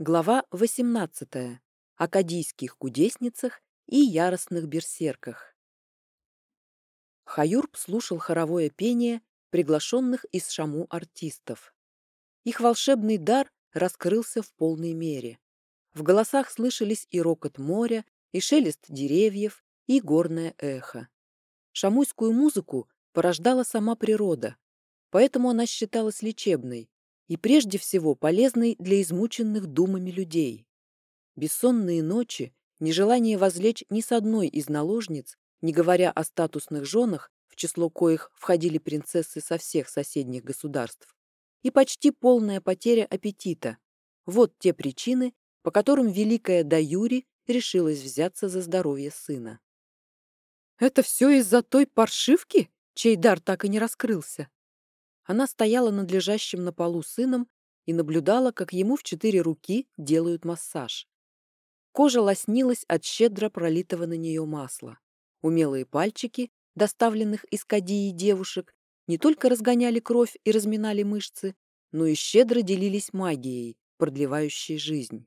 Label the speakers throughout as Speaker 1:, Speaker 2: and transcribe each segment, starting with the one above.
Speaker 1: Глава 18. О кадийских кудесницах и яростных берсерках. Хаюрб слушал хоровое пение приглашенных из Шаму артистов. Их волшебный дар раскрылся в полной мере. В голосах слышались и рокот моря, и шелест деревьев, и горное эхо. Шамуйскую музыку порождала сама природа, поэтому она считалась лечебной, и прежде всего полезной для измученных думами людей. Бессонные ночи, нежелание возлечь ни с одной из наложниц, не говоря о статусных женах, в число коих входили принцессы со всех соседних государств, и почти полная потеря аппетита. Вот те причины, по которым великая Даюри решилась взяться за здоровье сына. «Это все из-за той паршивки, чей дар так и не раскрылся?» Она стояла над лежащим на полу сыном и наблюдала, как ему в четыре руки делают массаж. Кожа лоснилась от щедро пролитого на нее масла. Умелые пальчики, доставленных из кадии девушек, не только разгоняли кровь и разминали мышцы, но и щедро делились магией, продлевающей жизнь.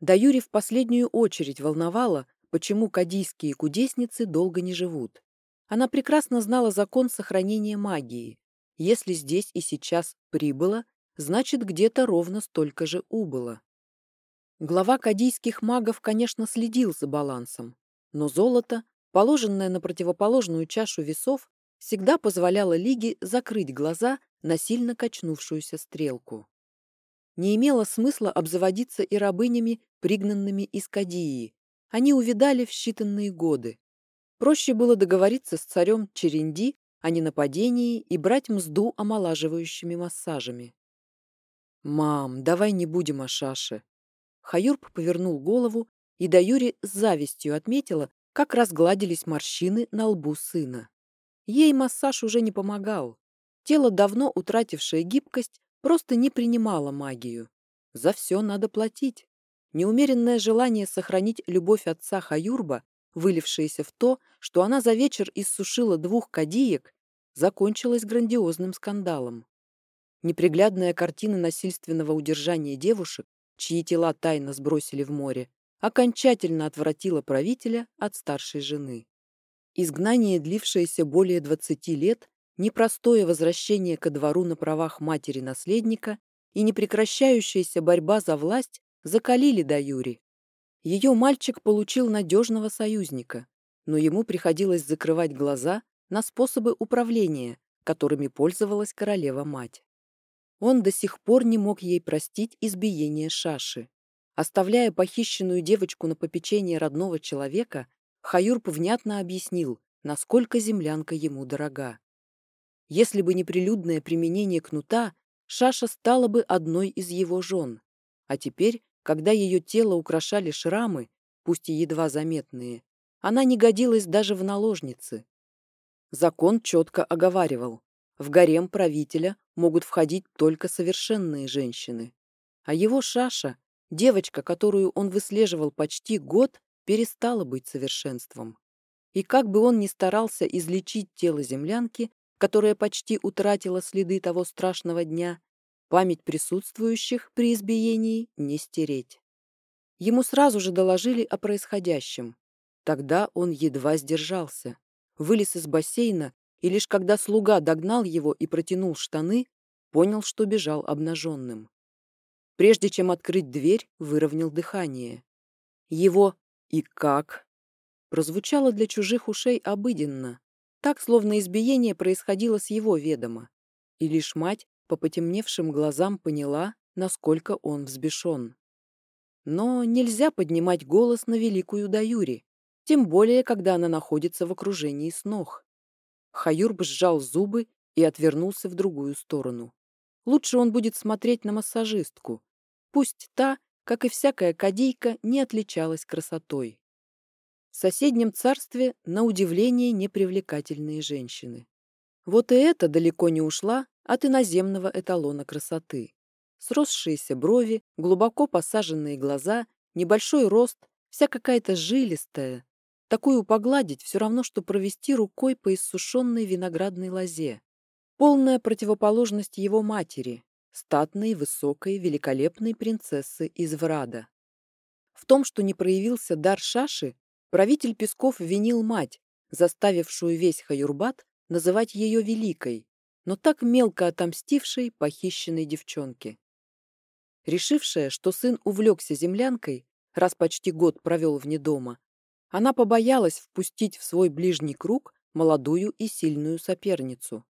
Speaker 1: Даюри в последнюю очередь волновала, почему кадийские кудесницы долго не живут. Она прекрасно знала закон сохранения магии, если здесь и сейчас прибыло, значит, где-то ровно столько же убыло. Глава кадийских магов, конечно, следил за балансом, но золото, положенное на противоположную чашу весов, всегда позволяло Лиге закрыть глаза на сильно качнувшуюся стрелку. Не имело смысла обзаводиться и рабынями, пригнанными из Кадии. Они увидали в считанные годы. Проще было договориться с царем Черенди о ненападении и брать мзду омолаживающими массажами. «Мам, давай не будем о шаше». Хаюрб повернул голову, и Даюри с завистью отметила, как разгладились морщины на лбу сына. Ей массаж уже не помогал. Тело, давно утратившее гибкость, просто не принимало магию. За все надо платить. Неумеренное желание сохранить любовь отца Хаюрба вылившееся в то, что она за вечер иссушила двух кадиек, закончилось грандиозным скандалом. Неприглядная картина насильственного удержания девушек, чьи тела тайно сбросили в море, окончательно отвратила правителя от старшей жены. Изгнание, длившееся более 20 лет, непростое возвращение ко двору на правах матери-наследника и непрекращающаяся борьба за власть закалили Даюри, ее мальчик получил надежного союзника, но ему приходилось закрывать глаза на способы управления, которыми пользовалась королева-мать. Он до сих пор не мог ей простить избиение Шаши. Оставляя похищенную девочку на попечение родного человека, Хаюрп внятно объяснил, насколько землянка ему дорога. Если бы не прилюдное применение кнута, Шаша стала бы одной из его жен, а теперь когда ее тело украшали шрамы, пусть и едва заметные, она не годилась даже в наложницы. Закон четко оговаривал, в гарем правителя могут входить только совершенные женщины. А его Шаша, девочка, которую он выслеживал почти год, перестала быть совершенством. И как бы он ни старался излечить тело землянки, которая почти утратила следы того страшного дня, Память присутствующих при избиении не стереть. Ему сразу же доложили о происходящем. Тогда он едва сдержался. Вылез из бассейна, и лишь когда слуга догнал его и протянул штаны, понял, что бежал обнаженным. Прежде чем открыть дверь, выровнял дыхание. Его «и как?» прозвучало для чужих ушей обыденно, так, словно избиение происходило с его ведома. И лишь мать по потемневшим глазам поняла, насколько он взбешен. Но нельзя поднимать голос на великую Даюри, тем более, когда она находится в окружении снох. Хаюрб сжал зубы и отвернулся в другую сторону. Лучше он будет смотреть на массажистку. Пусть та, как и всякая кадейка, не отличалась красотой. В соседнем царстве, на удивление, непривлекательные женщины. Вот и это далеко не ушла от иноземного эталона красоты. Сросшиеся брови, глубоко посаженные глаза, небольшой рост, вся какая-то жилистая. Такую погладить все равно, что провести рукой по иссушенной виноградной лозе. Полная противоположность его матери, статной, высокой, великолепной принцессы из Врада. В том, что не проявился дар Шаши, правитель Песков винил мать, заставившую весь Хаюрбат называть ее великой, но так мелко отомстившей похищенной девчонке. Решившая, что сын увлекся землянкой, раз почти год провел вне дома, она побоялась впустить в свой ближний круг молодую и сильную соперницу.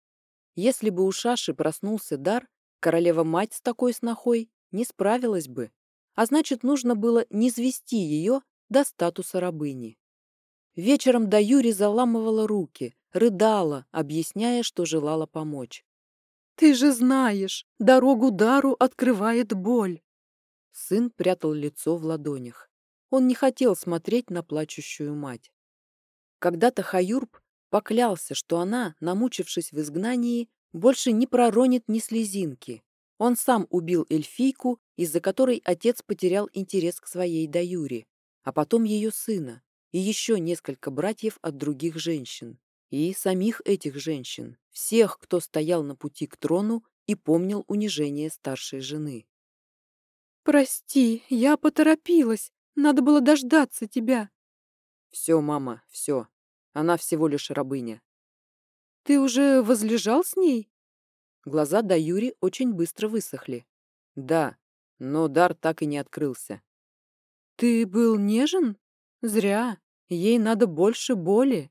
Speaker 1: Если бы у Шаши проснулся дар, королева-мать с такой снохой не справилась бы, а значит, нужно было низвести ее до статуса рабыни. Вечером до Юри заламывала руки, рыдала, объясняя, что желала помочь. «Ты же знаешь, дорогу дару открывает боль!» Сын прятал лицо в ладонях. Он не хотел смотреть на плачущую мать. Когда-то Хаюрб поклялся, что она, намучившись в изгнании, больше не проронит ни слезинки. Он сам убил эльфийку, из-за которой отец потерял интерес к своей Даюре, а потом ее сына и еще несколько братьев от других женщин. И самих этих женщин, всех, кто стоял на пути к трону и помнил унижение старшей жены. «Прости, я поторопилась. Надо было дождаться тебя». «Все, мама, все. Она всего лишь рабыня». «Ты уже возлежал с ней?» Глаза Даюри очень быстро высохли. «Да, но дар так и не открылся». «Ты был нежен? Зря. Ей надо больше боли».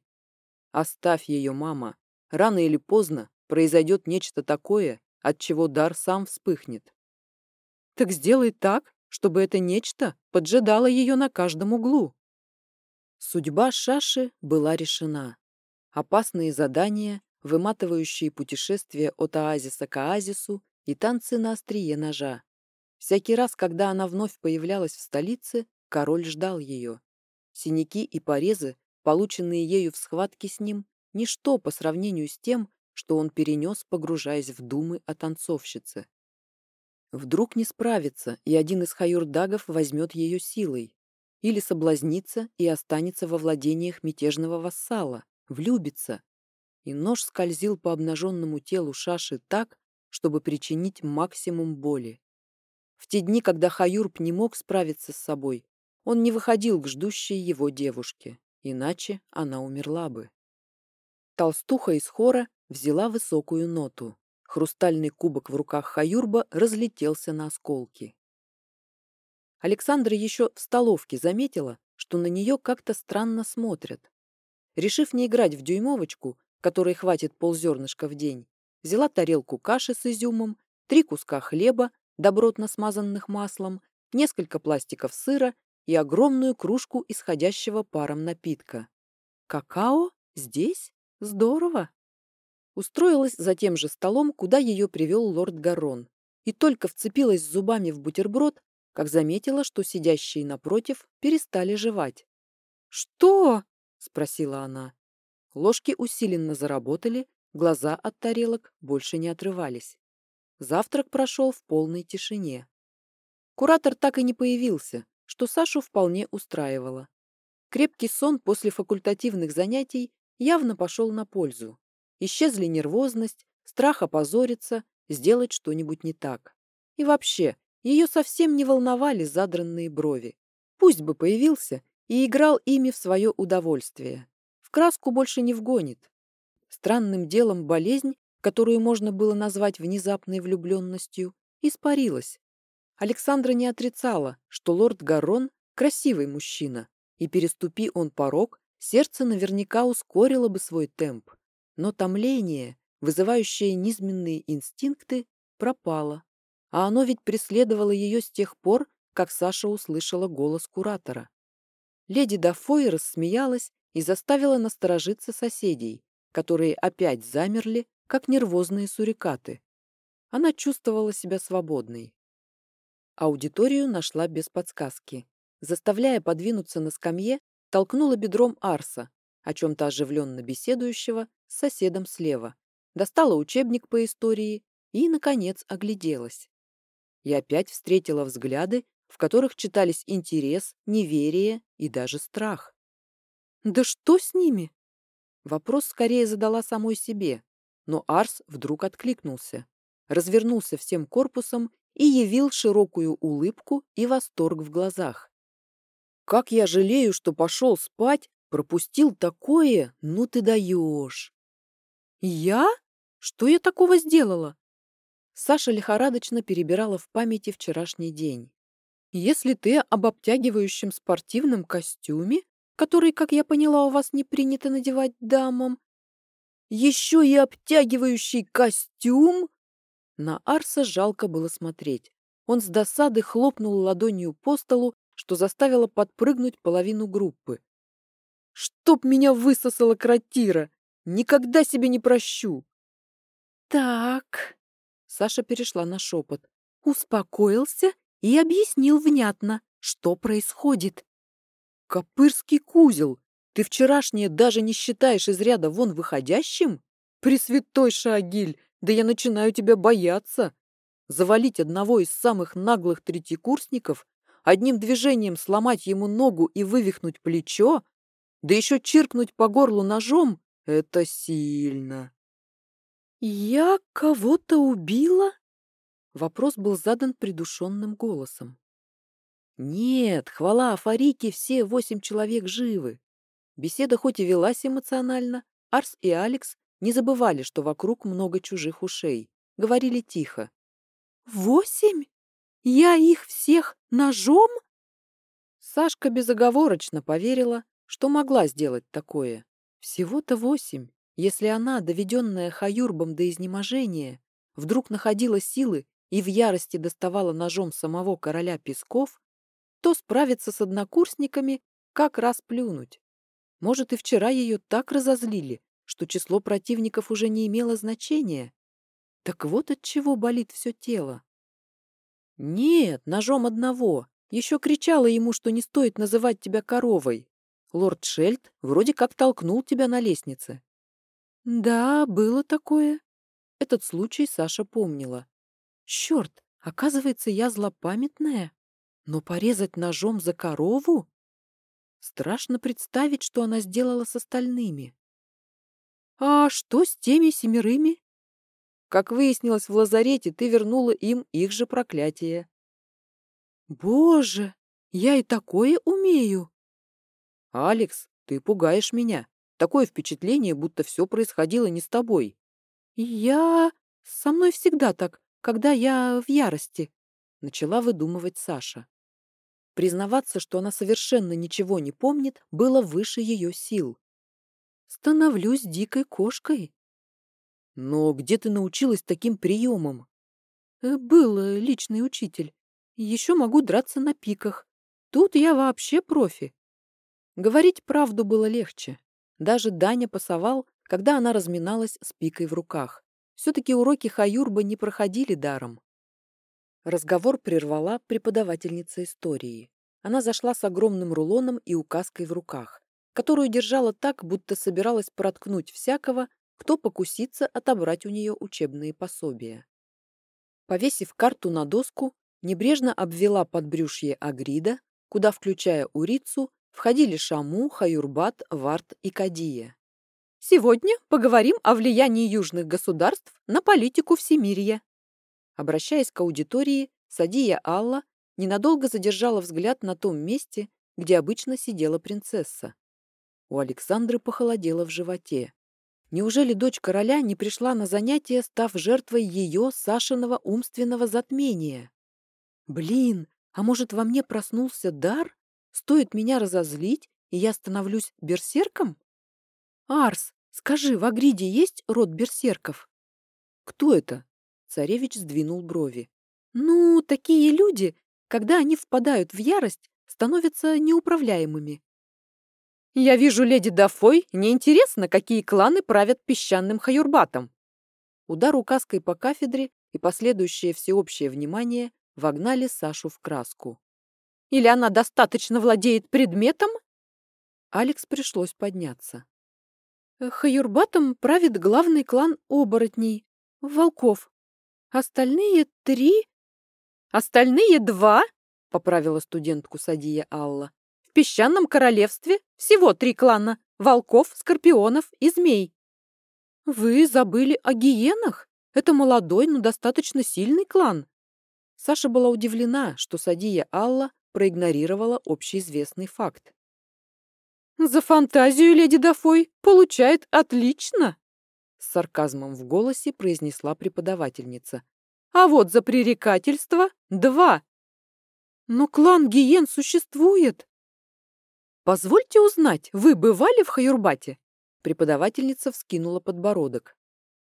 Speaker 1: Оставь ее, мама. Рано или поздно произойдет нечто такое, от чего дар сам вспыхнет. Так сделай так, чтобы это нечто поджидало ее на каждом углу. Судьба Шаши была решена. Опасные задания, выматывающие путешествия от оазиса к оазису и танцы на острие ножа. Всякий раз, когда она вновь появлялась в столице, король ждал ее. Синяки и порезы Полученные ею в схватке с ним – ничто по сравнению с тем, что он перенес, погружаясь в думы о танцовщице. Вдруг не справится, и один из хаюрдагов возьмет ее силой. Или соблазнится и останется во владениях мятежного вассала, влюбится. И нож скользил по обнаженному телу Шаши так, чтобы причинить максимум боли. В те дни, когда Хаюрб не мог справиться с собой, он не выходил к ждущей его девушке иначе она умерла бы. Толстуха из хора взяла высокую ноту. Хрустальный кубок в руках Хаюрба разлетелся на осколки. Александра еще в столовке заметила, что на нее как-то странно смотрят. Решив не играть в дюймовочку, которой хватит ползернышка в день, взяла тарелку каши с изюмом, три куска хлеба, добротно смазанных маслом, несколько пластиков сыра и огромную кружку исходящего паром напитка. «Какао? Здесь? Здорово!» Устроилась за тем же столом, куда ее привел лорд Гарон, и только вцепилась зубами в бутерброд, как заметила, что сидящие напротив перестали жевать. «Что?» — спросила она. Ложки усиленно заработали, глаза от тарелок больше не отрывались. Завтрак прошел в полной тишине. Куратор так и не появился, что Сашу вполне устраивало. Крепкий сон после факультативных занятий явно пошел на пользу. Исчезли нервозность, страх опозориться, сделать что-нибудь не так. И вообще, ее совсем не волновали задранные брови. Пусть бы появился и играл ими в свое удовольствие. В краску больше не вгонит. Странным делом болезнь, которую можно было назвать внезапной влюбленностью, испарилась, Александра не отрицала, что лорд Гарон – красивый мужчина, и переступи он порог, сердце наверняка ускорило бы свой темп. Но томление, вызывающее низменные инстинкты, пропало. А оно ведь преследовало ее с тех пор, как Саша услышала голос куратора. Леди Дафой рассмеялась и заставила насторожиться соседей, которые опять замерли, как нервозные сурикаты. Она чувствовала себя свободной. Аудиторию нашла без подсказки. Заставляя подвинуться на скамье, толкнула бедром Арса, о чем-то оживленно беседующего, с соседом слева. Достала учебник по истории и, наконец, огляделась. И опять встретила взгляды, в которых читались интерес, неверие и даже страх. «Да что с ними?» Вопрос скорее задала самой себе, но Арс вдруг откликнулся. развернулся всем корпусом и явил широкую улыбку и восторг в глазах. «Как я жалею, что пошел спать, пропустил такое, ну ты даешь!» «Я? Что я такого сделала?» Саша лихорадочно перебирала в памяти вчерашний день. «Если ты об обтягивающем спортивном костюме, который, как я поняла, у вас не принято надевать дамам, еще и обтягивающий костюм?» На Арса жалко было смотреть. Он с досады хлопнул ладонью по столу, что заставило подпрыгнуть половину группы. «Чтоб меня высосала кротира! Никогда себе не прощу!» «Так...» Саша перешла на шепот. Успокоился и объяснил внятно, что происходит. «Копырский кузел! Ты вчерашнее даже не считаешь из ряда вон выходящим? Пресвятой Шагиль, да я начинаю тебя бояться. Завалить одного из самых наглых третьекурсников, одним движением сломать ему ногу и вывихнуть плечо, да еще чиркнуть по горлу ножом — это сильно. «Я кого-то убила?» Вопрос был задан придушенным голосом. «Нет, хвала Афарике, все восемь человек живы. Беседа хоть и велась эмоционально, Арс и Алекс не забывали, что вокруг много чужих ушей. Говорили тихо. «Восемь? Я их всех ножом?» Сашка безоговорочно поверила, что могла сделать такое. Всего-то восемь. Если она, доведенная Хаюрбом до изнеможения, вдруг находила силы и в ярости доставала ножом самого короля Песков, то справиться с однокурсниками как раз плюнуть. Может, и вчера ее так разозлили, что число противников уже не имело значения. Так вот от чего болит все тело. Нет, ножом одного. Еще кричала ему, что не стоит называть тебя коровой. Лорд Шельд вроде как толкнул тебя на лестнице. Да, было такое. Этот случай Саша помнила. Черт, оказывается, я злопамятная. Но порезать ножом за корову? Страшно представить, что она сделала с остальными. А что с теми семерыми? Как выяснилось в лазарете, ты вернула им их же проклятие. Боже, я и такое умею. Алекс, ты пугаешь меня. Такое впечатление, будто все происходило не с тобой. Я... Со мной всегда так, когда я в ярости, начала выдумывать Саша. Признаваться, что она совершенно ничего не помнит, было выше ее сил. «Становлюсь дикой кошкой». «Но где ты научилась таким приемам?» «Э, «Был э, личный учитель. Еще могу драться на пиках. Тут я вообще профи». Говорить правду было легче. Даже Даня пасовал, когда она разминалась с пикой в руках. Все-таки уроки Хаюрба не проходили даром. Разговор прервала преподавательница истории. Она зашла с огромным рулоном и указкой в руках, которую держала так, будто собиралась проткнуть всякого, кто покусится отобрать у нее учебные пособия. Повесив карту на доску, небрежно обвела подбрюшье Агрида, куда, включая Урицу, входили Шаму, Хаюрбат, Варт и Кадия. Сегодня поговорим о влиянии южных государств на политику Всемирья. Обращаясь к аудитории, Садия Алла ненадолго задержала взгляд на том месте, где обычно сидела принцесса. У Александры похолодело в животе. Неужели дочь короля не пришла на занятия, став жертвой ее, Сашиного, умственного затмения? Блин, а может, во мне проснулся дар? Стоит меня разозлить, и я становлюсь берсерком? Арс, скажи, в Агриде есть род берсерков? Кто это? Царевич сдвинул брови. «Ну, такие люди, когда они впадают в ярость, становятся неуправляемыми». «Я вижу, леди Дафой, неинтересно, какие кланы правят песчаным хаюрбатом». Удар указкой по кафедре и последующее всеобщее внимание вогнали Сашу в краску. «Или она достаточно владеет предметом?» Алекс пришлось подняться. «Хаюрбатом правит главный клан оборотней, волков. Остальные три... Остальные два, поправила студентку Садия Алла. В песчаном королевстве всего три клана — волков, скорпионов и змей. Вы забыли о гиенах? Это молодой, но достаточно сильный клан. Саша была удивлена, что Садия Алла проигнорировала общеизвестный факт. «За фантазию леди Дафой получает отлично!» С сарказмом в голосе произнесла преподавательница. «А вот за пререкательство — два!» «Но клан Гиен существует!» «Позвольте узнать, вы бывали в Хаюрбате?» Преподавательница вскинула подбородок.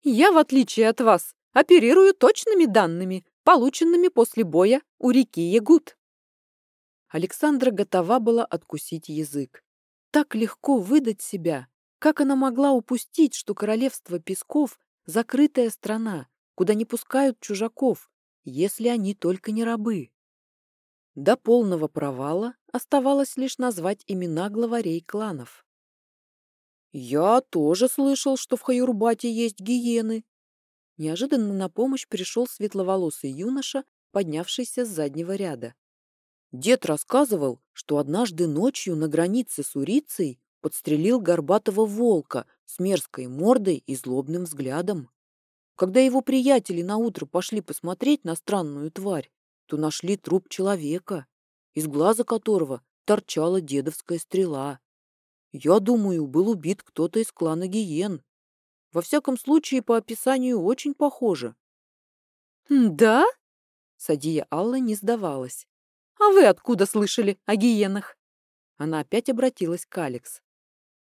Speaker 1: «Я, в отличие от вас, оперирую точными данными, полученными после боя у реки Ягут». Александра готова была откусить язык. Так легко выдать себя. Как она могла упустить, что королевство Песков — закрытая страна, куда не пускают чужаков, если они только не рабы? До полного провала оставалось лишь назвать имена главарей кланов. «Я тоже слышал, что в Хаюрбате есть гиены». Неожиданно на помощь пришел светловолосый юноша, поднявшийся с заднего ряда. Дед рассказывал, что однажды ночью на границе с Урицей подстрелил горбатого волка с мерзкой мордой и злобным взглядом. Когда его приятели наутро пошли посмотреть на странную тварь, то нашли труп человека, из глаза которого торчала дедовская стрела. Я думаю, был убит кто-то из клана Гиен. Во всяком случае, по описанию очень похоже. «Да?» Садия Алла не сдавалась. «А вы откуда слышали о гиенах?» Она опять обратилась к Алекс.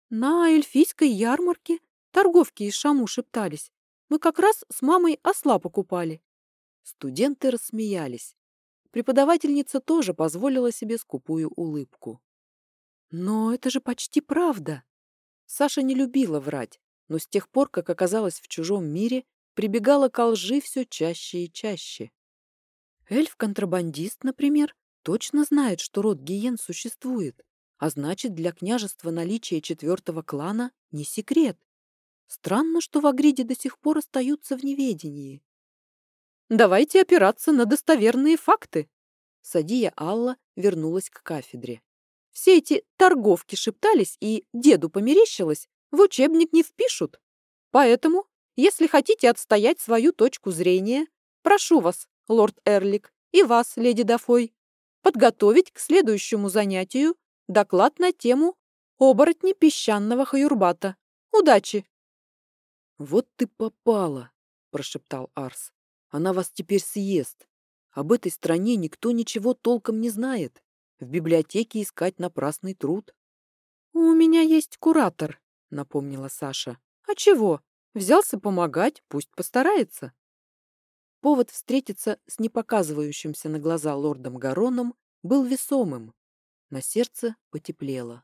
Speaker 1: «На эльфийской ярмарке торговки из Шаму шептались. Мы как раз с мамой осла покупали». Студенты рассмеялись. Преподавательница тоже позволила себе скупую улыбку. «Но это же почти правда!» Саша не любила врать, но с тех пор, как оказалась в чужом мире, прибегала к лжи все чаще и чаще. Эльф-контрабандист, например, точно знает, что род Гиен существует, а значит, для княжества наличие четвертого клана не секрет. Странно, что в Агриде до сих пор остаются в неведении. Давайте опираться на достоверные факты. Садия Алла вернулась к кафедре. Все эти торговки шептались и деду померещилось, в учебник не впишут. Поэтому, если хотите отстоять свою точку зрения, прошу вас, лорд Эрлик, и вас, леди Дафой, подготовить к следующему занятию доклад на тему оборотни песчаного хаюрбата. Удачи! Вот ты попала, прошептал Арс. Она вас теперь съест. Об этой стране никто ничего толком не знает. В библиотеке искать напрасный труд. — У меня есть куратор, — напомнила Саша. — А чего? Взялся помогать, пусть постарается. Повод встретиться с непоказывающимся на глаза лордом Гароном был весомым. На сердце потеплело.